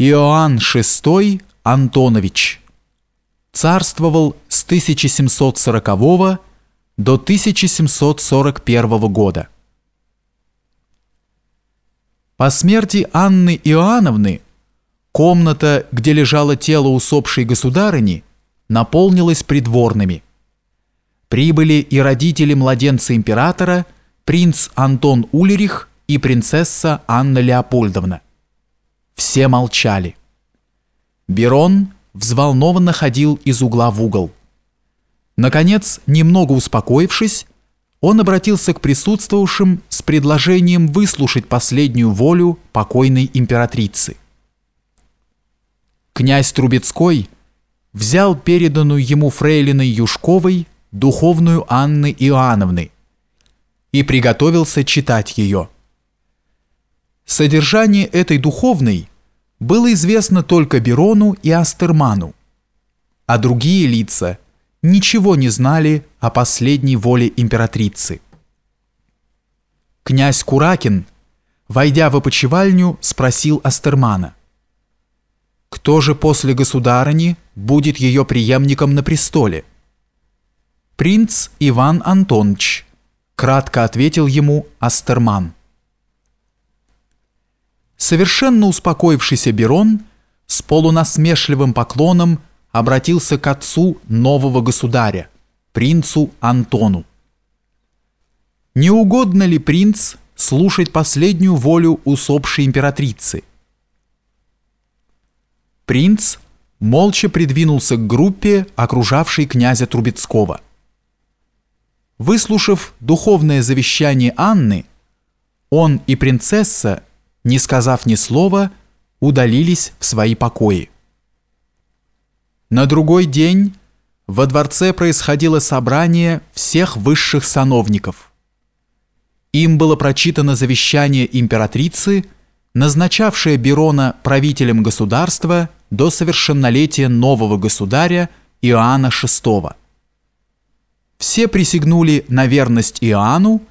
Иоанн VI Антонович. Царствовал с 1740 до 1741 года. По смерти Анны Иоанновны комната, где лежало тело усопшей государыни, наполнилась придворными. Прибыли и родители младенца императора, принц Антон Ульрих и принцесса Анна Леопольдовна. Все молчали. Берон взволнованно ходил из угла в угол. Наконец, немного успокоившись, он обратился к присутствовавшим с предложением выслушать последнюю волю покойной императрицы. Князь Трубецкой взял переданную ему фрейлиной Юшковой духовную Анны Иоанновны и приготовился читать ее. Содержание этой духовной было известно только Берону и Астерману, а другие лица ничего не знали о последней воле императрицы. Князь Куракин, войдя в опочивальню, спросил Астермана, «Кто же после государыни будет ее преемником на престоле?» «Принц Иван Антонович», — кратко ответил ему Астерман. Совершенно успокоившийся Берон с полунасмешливым поклоном обратился к отцу нового государя, принцу Антону. Не угодно ли принц слушать последнюю волю усопшей императрицы? Принц молча придвинулся к группе, окружавшей князя Трубецкого. Выслушав духовное завещание Анны, он и принцесса не сказав ни слова, удалились в свои покои. На другой день во дворце происходило собрание всех высших сановников. Им было прочитано завещание императрицы, назначавшее Берона правителем государства до совершеннолетия нового государя Иоанна VI. Все присягнули на верность Иоанну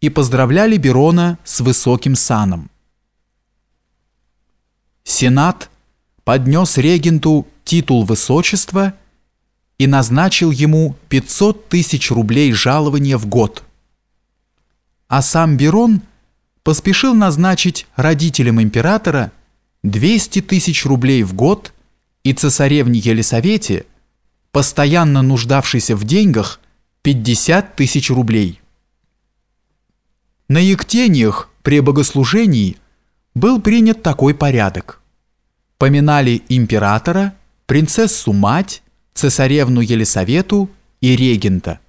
и поздравляли Берона с высоким саном. Сенат поднес регенту титул высочества и назначил ему 500 тысяч рублей жалования в год. А сам Берон поспешил назначить родителям императора 200 тысяч рублей в год и цесаревне Елисавете, постоянно нуждавшейся в деньгах, 50 тысяч рублей. На ектениях при богослужении был принят такой порядок поминали императора, принцессу-мать, цесаревну Елисавету и регента.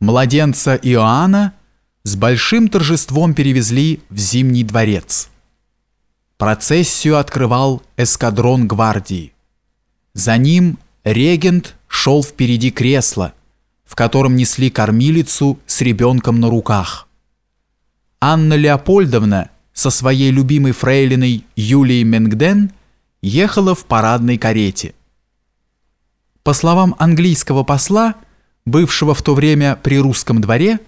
Младенца Иоанна с большим торжеством перевезли в Зимний дворец. Процессию открывал эскадрон гвардии. За ним регент шел впереди кресла, в котором несли кормилицу с ребенком на руках. Анна Леопольдовна со своей любимой фрейлиной Юлией Менгден ехала в парадной карете. По словам английского посла, бывшего в то время при русском дворе,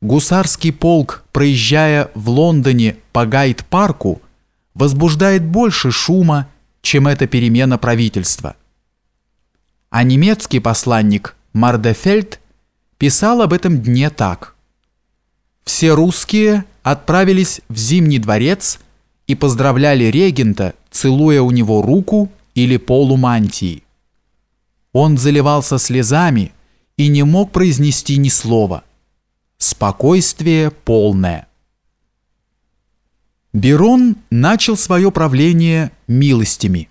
гусарский полк, проезжая в Лондоне по Гайд-парку, возбуждает больше шума, чем эта перемена правительства. А немецкий посланник Мардефельд писал об этом дне так. «Все русские отправились в Зимний дворец и поздравляли регента, целуя у него руку или полу мантии. Он заливался слезами и не мог произнести ни слова. Спокойствие полное. Берон начал свое правление милостями.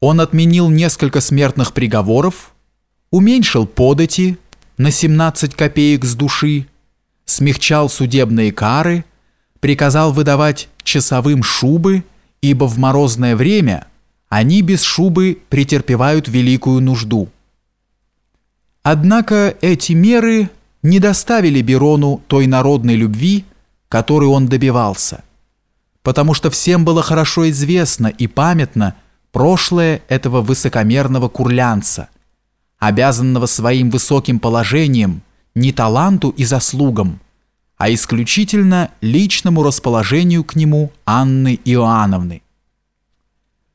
Он отменил несколько смертных приговоров, уменьшил подати на 17 копеек с души, смягчал судебные кары, приказал выдавать часовым шубы, ибо в морозное время они без шубы претерпевают великую нужду. Однако эти меры не доставили Берону той народной любви, которой он добивался, потому что всем было хорошо известно и памятно прошлое этого высокомерного курлянца, обязанного своим высоким положением – не таланту и заслугам, а исключительно личному расположению к нему Анны Иоанновны.